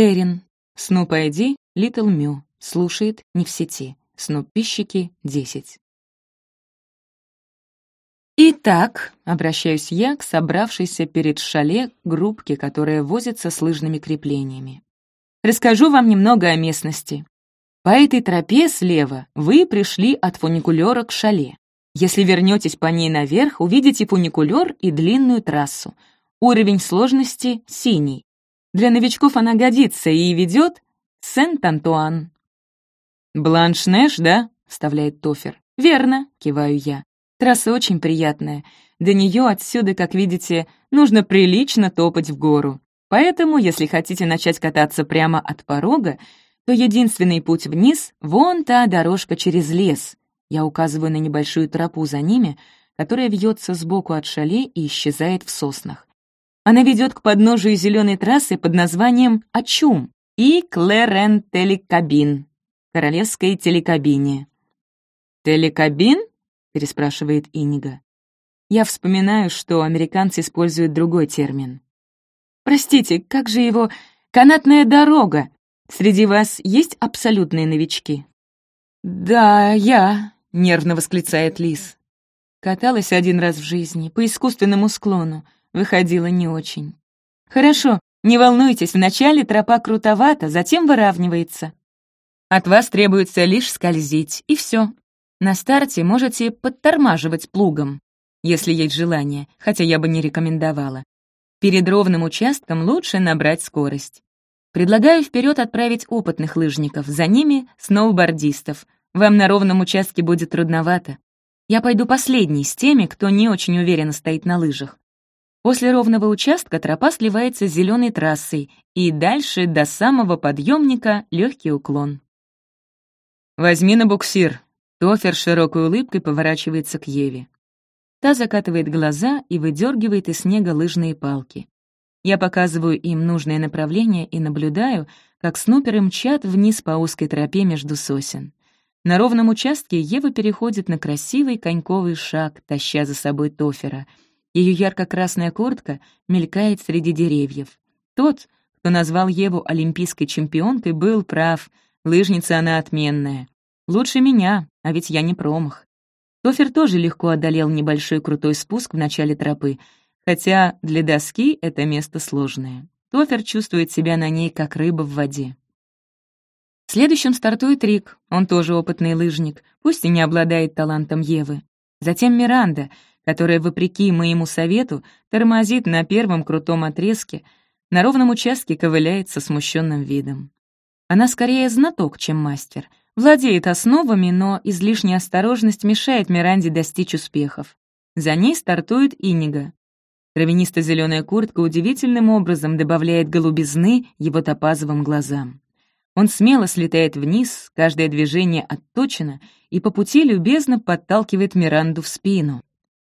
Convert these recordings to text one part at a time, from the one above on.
Эрин. Снуп ID, Литл Мю. Слушает, не в сети. Снуп-пищики, 10. «Итак», — обращаюсь я к собравшейся перед шале группке, которая возится с лыжными креплениями. «Расскажу вам немного о местности. По этой тропе слева вы пришли от фуникулера к шале. Если вернетесь по ней наверх, увидите фуникулер и длинную трассу. Уровень сложности — синий. Для новичков она годится и ведет Сент-Антуан. «Бланш-Нэш, да?» — вставляет Тофер. «Верно», — киваю я. «Трасса очень приятная. До нее отсюда, как видите, нужно прилично топать в гору. Поэтому, если хотите начать кататься прямо от порога, то единственный путь вниз — вон та дорожка через лес. Я указываю на небольшую тропу за ними, которая вьется сбоку от шале и исчезает в соснах. Она ведет к подножию зеленой трассы под названием Ачум и Клэрен Телекабин, королевской телекабине. «Телекабин?» — переспрашивает Инига. Я вспоминаю, что американцы используют другой термин. «Простите, как же его... Канатная дорога!» Среди вас есть абсолютные новички?» «Да, я», — нервно восклицает Лис. Каталась один раз в жизни, по искусственному склону. Выходила не очень. «Хорошо, не волнуйтесь, вначале тропа крутовата, затем выравнивается. От вас требуется лишь скользить, и все. На старте можете подтормаживать плугом, если есть желание, хотя я бы не рекомендовала. Перед ровным участком лучше набрать скорость. Предлагаю вперед отправить опытных лыжников, за ними — сноубордистов. Вам на ровном участке будет трудновато. Я пойду последний с теми, кто не очень уверенно стоит на лыжах. После ровного участка тропа сливается с зеленой трассой, и дальше до самого подъемника легкий уклон. «Возьми на буксир». Тофер широкой улыбкой поворачивается к Еве. Та закатывает глаза и выдергивает из снега лыжные палки. Я показываю им нужное направление и наблюдаю, как снуперы мчат вниз по узкой тропе между сосен. На ровном участке Ева переходит на красивый коньковый шаг, таща за собой Тофера. Ее ярко-красная куртка мелькает среди деревьев. Тот, кто назвал Еву олимпийской чемпионкой, был прав. Лыжница она отменная. Лучше меня, а ведь я не промах. Тофер тоже легко одолел небольшой крутой спуск в начале тропы — хотя для доски это место сложное. Тофер чувствует себя на ней, как рыба в воде. Следующим стартует Рик, он тоже опытный лыжник, пусть и не обладает талантом Евы. Затем Миранда, которая, вопреки моему совету, тормозит на первом крутом отрезке, на ровном участке ковыляет со смущенным видом. Она скорее знаток, чем мастер, владеет основами, но излишняя осторожность мешает Миранде достичь успехов. За ней стартует Инига. Травянисто-зеленая куртка удивительным образом добавляет голубизны его топазовым глазам. Он смело слетает вниз, каждое движение отточено, и по пути любезно подталкивает Миранду в спину,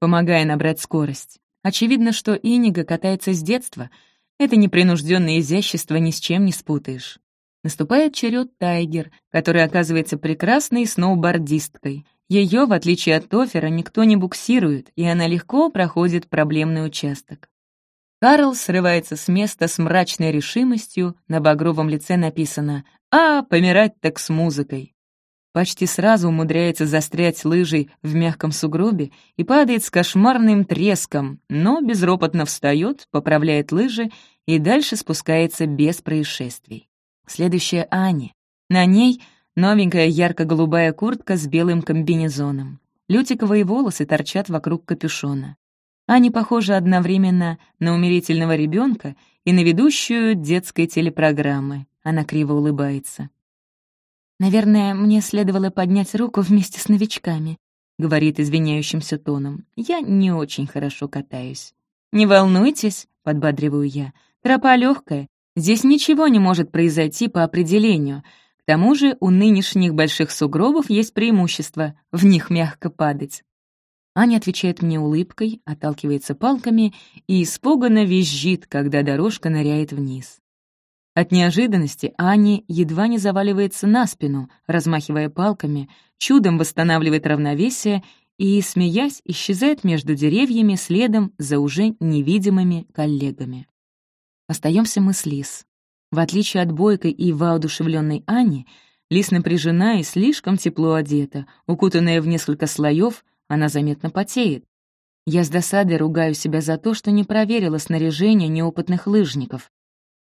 помогая набрать скорость. Очевидно, что Инига катается с детства. Это непринужденное изящество ни с чем не спутаешь. Наступает черед Тайгер, которая оказывается прекрасной сноубордисткой. Ее, в отличие от Тофера, никто не буксирует, и она легко проходит проблемный участок. Карл срывается с места с мрачной решимостью, на багровом лице написано «А, помирать так с музыкой». Почти сразу умудряется застрять лыжей в мягком сугробе и падает с кошмарным треском, но безропотно встает, поправляет лыжи и дальше спускается без происшествий. Следующая Аня. На ней Новенькая ярко-голубая куртка с белым комбинезоном. Лютиковые волосы торчат вокруг капюшона. Они похожи одновременно на умерительного ребенка и на ведущую детской телепрограммы. Она криво улыбается. «Наверное, мне следовало поднять руку вместе с новичками», — говорит извиняющимся тоном. «Я не очень хорошо катаюсь». «Не волнуйтесь», — подбадриваю я. «Тропа легкая. Здесь ничего не может произойти по определению. К тому же у нынешних больших сугробов есть преимущество — в них мягко падать. Аня отвечает мне улыбкой, отталкивается палками и испуганно визжит, когда дорожка ныряет вниз. От неожиданности Ани едва не заваливается на спину, размахивая палками, чудом восстанавливает равновесие и, смеясь, исчезает между деревьями следом за уже невидимыми коллегами. Остаемся мы с Лис. В отличие от бойкой и воодушевленной Ани, Лис напряжена и слишком тепло одета, укутанная в несколько слоев, она заметно потеет. Я с досадой ругаю себя за то, что не проверила снаряжение неопытных лыжников.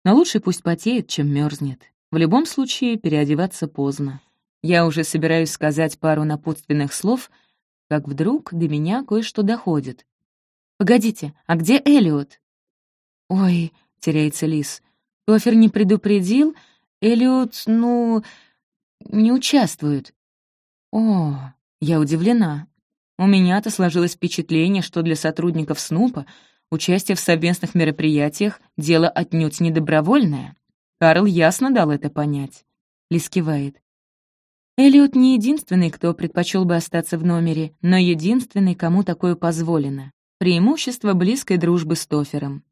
Но лучше пусть потеет, чем мерзнет. В любом случае, переодеваться поздно. Я уже собираюсь сказать пару напутственных слов, как вдруг до меня кое-что доходит. «Погодите, а где Элиот?» «Ой», — теряется Лис, — «Тофер не предупредил? Элиот, ну, не участвует». «О, я удивлена. У меня-то сложилось впечатление, что для сотрудников СНУПа участие в совместных мероприятиях — дело отнюдь не добровольное. Карл ясно дал это понять. Лис кивает. Эллиот не единственный, кто предпочел бы остаться в номере, но единственный, кому такое позволено. Преимущество близкой дружбы с Тофером.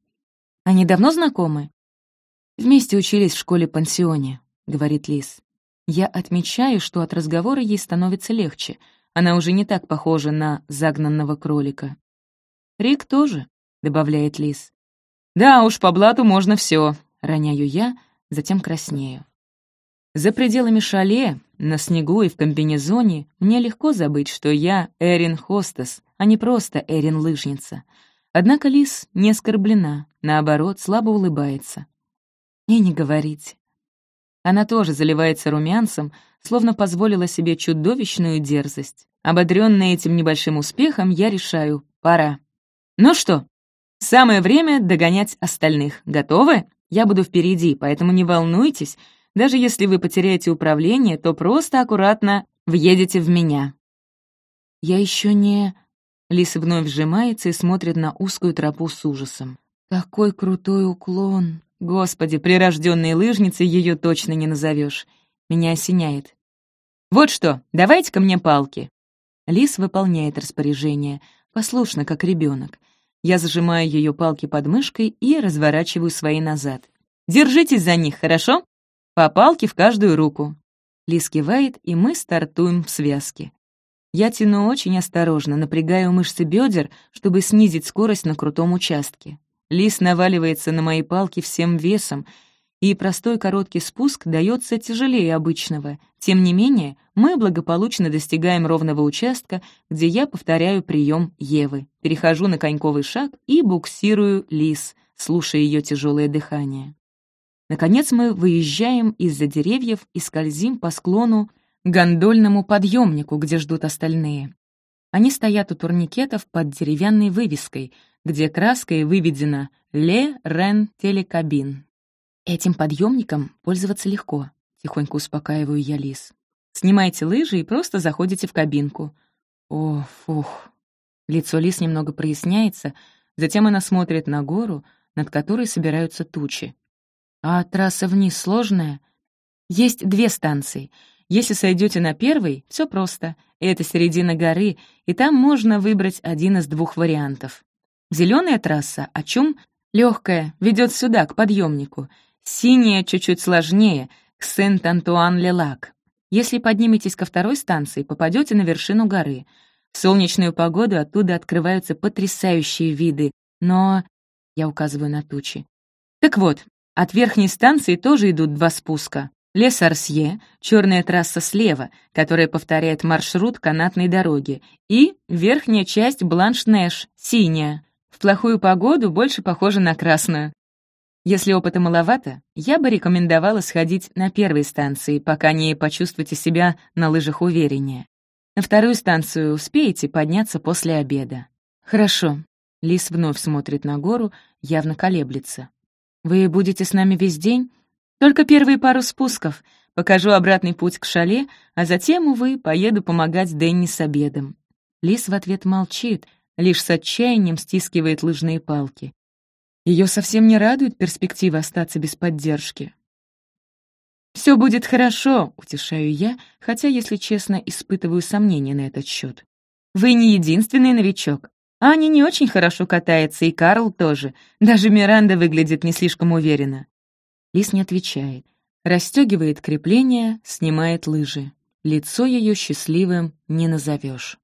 Они давно знакомы? Вместе учились в школе-пансионе, говорит Лис. Я отмечаю, что от разговора ей становится легче — она уже не так похожа на загнанного кролика. «Рик тоже», — добавляет Лис. «Да уж, по блату можно все, роняю я, затем краснею. За пределами шале, на снегу и в комбинезоне мне легко забыть, что я Эрин Хостес, а не просто Эрин Лыжница. Однако Лис не оскорблена, наоборот, слабо улыбается. И не говорите. Она тоже заливается румянцем, словно позволила себе чудовищную дерзость. Ободрённая этим небольшим успехом, я решаю — пора. Ну что, самое время догонять остальных. Готовы? Я буду впереди, поэтому не волнуйтесь. Даже если вы потеряете управление, то просто аккуратно въедете в меня. Я еще не... Лиса вновь сжимается и смотрит на узкую тропу с ужасом. Такой крутой уклон. Господи, прирожденной лыжницей ее точно не назовешь. Меня осеняет. «Вот что, давайте-ка мне палки». Лис выполняет распоряжение, послушно, как ребенок. Я зажимаю ее палки под мышкой и разворачиваю свои назад. «Держитесь за них, хорошо? По палке в каждую руку». Лис кивает, и мы стартуем в связке. Я тяну очень осторожно, напрягаю мышцы бедер, чтобы снизить скорость на крутом участке. Лис наваливается на мои палки всем весом, и простой короткий спуск дается тяжелее обычного. Тем не менее, мы благополучно достигаем ровного участка, где я повторяю прием Евы, перехожу на коньковый шаг и буксирую лис, слушая ее тяжелое дыхание. Наконец мы выезжаем из-за деревьев и скользим по склону к гондольному подъемнику, где ждут остальные. Они стоят у турникетов под деревянной вывеской, где краской выведено «Ле Рен Телекабин». Этим подъемником пользоваться легко, тихонько успокаиваю я Лис. Снимайте лыжи и просто заходите в кабинку. О, фух. Лицо Лис немного проясняется, затем она смотрит на гору, над которой собираются тучи. А трасса вниз сложная? Есть две станции. Если сойдете на первой, все просто. Это середина горы, и там можно выбрать один из двух вариантов. Зеленая трасса, о чем легкая, ведет сюда, к подъемнику. Синяя чуть-чуть сложнее, Сент-Антуан-Лелак. Если подниметесь ко второй станции, попадете на вершину горы. В солнечную погоду оттуда открываются потрясающие виды, но... Я указываю на тучи. Так вот, от верхней станции тоже идут два спуска. Лес Арсье, черная трасса слева, которая повторяет маршрут канатной дороги, и верхняя часть Бланш-Нэш, синяя. В плохую погоду больше похожа на красную. Если опыта маловато, я бы рекомендовала сходить на первой станции, пока не почувствуете себя на лыжах увереннее. На вторую станцию успеете подняться после обеда. Хорошо. Лис вновь смотрит на гору, явно колеблется. Вы будете с нами весь день? Только первые пару спусков. Покажу обратный путь к шале, а затем, увы, поеду помогать Дэнни с обедом. Лис в ответ молчит, лишь с отчаянием стискивает лыжные палки. Ее совсем не радует перспектива остаться без поддержки. «Все будет хорошо», — утешаю я, хотя, если честно, испытываю сомнения на этот счет. «Вы не единственный новичок. Аня не очень хорошо катается, и Карл тоже. Даже Миранда выглядит не слишком уверенно». Лис не отвечает. Расстегивает крепление, снимает лыжи. Лицо ее счастливым не назовешь.